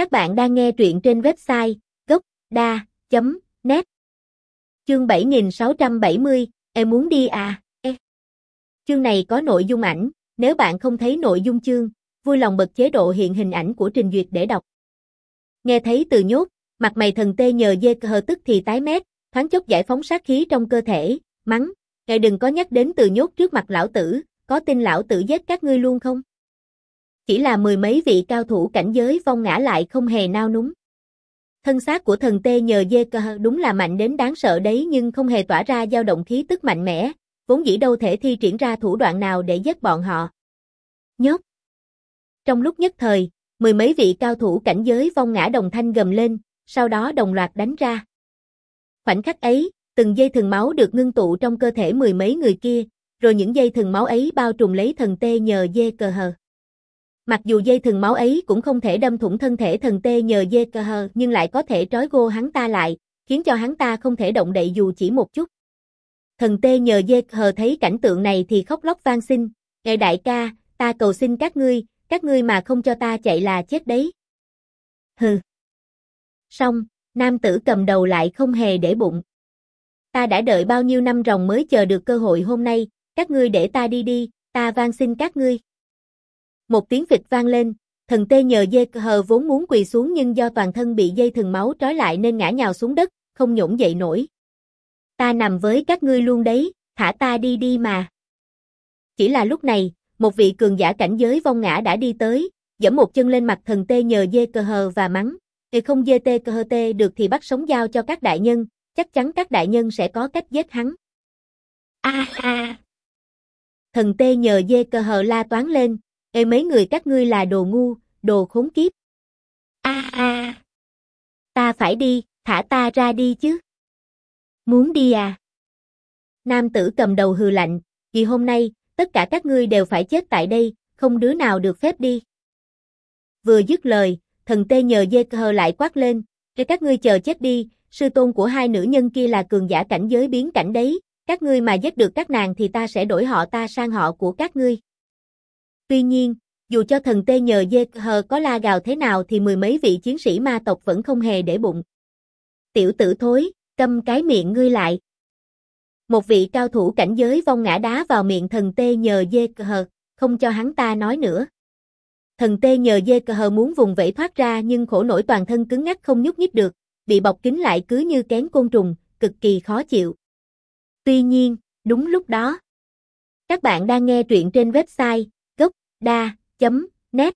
Các bạn đang nghe truyện trên website gốc.da.net Chương 7670, em muốn đi à? E. Chương này có nội dung ảnh, nếu bạn không thấy nội dung chương, vui lòng bật chế độ hiện hình ảnh của trình duyệt để đọc. Nghe thấy từ nhốt, mặt mày thần tê nhờ dê hờ tức thì tái mét, thoáng chốc giải phóng sát khí trong cơ thể, mắng, ngài đừng có nhắc đến từ nhốt trước mặt lão tử, có tin lão tử giết các ngươi luôn không? Chỉ là mười mấy vị cao thủ cảnh giới vong ngã lại không hề nao núng. Thân xác của thần tê nhờ dê cơ đúng là mạnh đến đáng sợ đấy nhưng không hề tỏa ra dao động khí tức mạnh mẽ, vốn dĩ đâu thể thi triển ra thủ đoạn nào để giết bọn họ. Nhốt. Trong lúc nhất thời, mười mấy vị cao thủ cảnh giới vong ngã đồng thanh gầm lên, sau đó đồng loạt đánh ra. Khoảnh khắc ấy, từng dây thần máu được ngưng tụ trong cơ thể mười mấy người kia, rồi những dây thần máu ấy bao trùm lấy thần tê nhờ dê cờ hờ. Mặc dù dây thần máu ấy cũng không thể đâm thủng thân thể thần tê nhờ dê cơ hờ nhưng lại có thể trói gô hắn ta lại, khiến cho hắn ta không thể động đậy dù chỉ một chút. Thần tê nhờ dê hờ thấy cảnh tượng này thì khóc lóc van xin, ngài đại ca, ta cầu xin các ngươi, các ngươi mà không cho ta chạy là chết đấy. Hừ. Xong, nam tử cầm đầu lại không hề để bụng. Ta đã đợi bao nhiêu năm ròng mới chờ được cơ hội hôm nay, các ngươi để ta đi đi, ta van xin các ngươi. Một tiếng vịt vang lên, thần tê nhờ dê hờ vốn muốn quỳ xuống nhưng do toàn thân bị dây thần máu trói lại nên ngã nhào xuống đất, không nhổn dậy nổi. Ta nằm với các ngươi luôn đấy, thả ta đi đi mà. Chỉ là lúc này, một vị cường giả cảnh giới vong ngã đã đi tới, giẫm một chân lên mặt thần tê nhờ dê cơ hờ và mắng, "Nếu không dê tê cơ hờ tê được thì bắt sống giao cho các đại nhân, chắc chắn các đại nhân sẽ có cách giết hắn." A a. Thần tê nhờ dê cơ hờ la toán lên, "Ê mấy người các ngươi là đồ ngu, đồ khốn kiếp." A a. Ta phải đi, thả ta ra đi chứ. Muốn đi à? Nam tử cầm đầu hừ lạnh, vì hôm nay, tất cả các ngươi đều phải chết tại đây, không đứa nào được phép đi. Vừa dứt lời, thần tê nhờ dê hờ lại quát lên, để các ngươi chờ chết đi, sư tôn của hai nữ nhân kia là cường giả cảnh giới biến cảnh đấy, các ngươi mà giết được các nàng thì ta sẽ đổi họ ta sang họ của các ngươi. Tuy nhiên, dù cho thần tê nhờ dê hờ có la gào thế nào thì mười mấy vị chiến sĩ ma tộc vẫn không hề để bụng. Tiểu tử thối, câm cái miệng ngươi lại. Một vị cao thủ cảnh giới vong ngã đá vào miệng thần tê nhờ dê hờ, không cho hắn ta nói nữa. Thần tê nhờ dê hờ muốn vùng vẫy thoát ra nhưng khổ nổi toàn thân cứng ngắc không nhúc nhích được, bị bọc kín lại cứ như kén côn trùng, cực kỳ khó chịu. Tuy nhiên, đúng lúc đó, các bạn đang nghe truyện trên website gocda.net